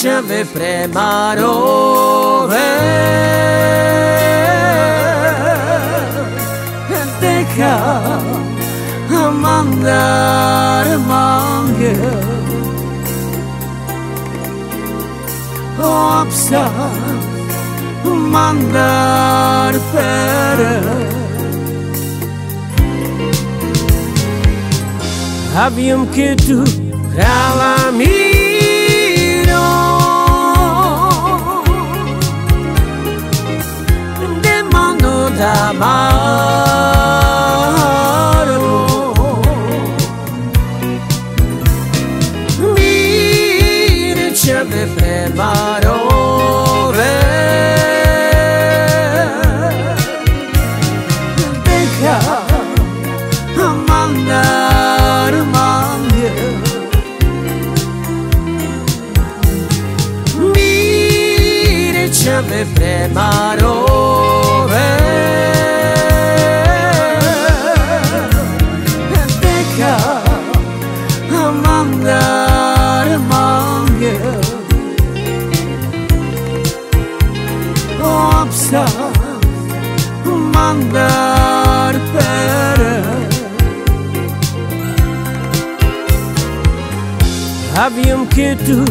ćeve premarove Deka mandar mange Opsa mandar pere. Aviam que tu, krala minha Mire ce ve preparo Deja mandar mange Mire ce ve preparo hapse mandar para Haviam que tu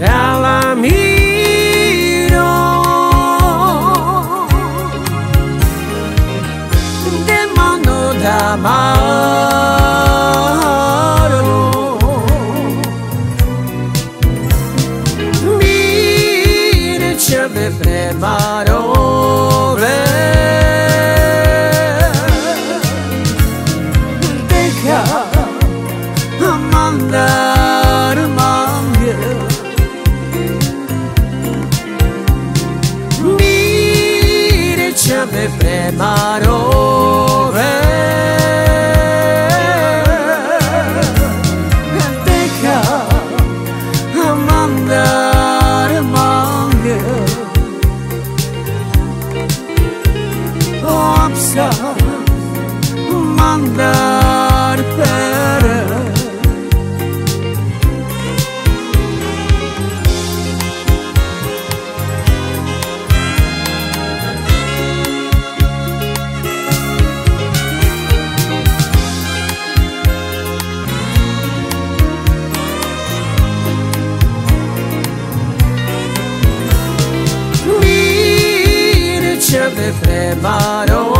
ela me preparo Deja mandar mange Mire ce ve preparo Opsa mandar pere. Mire ce ve preparo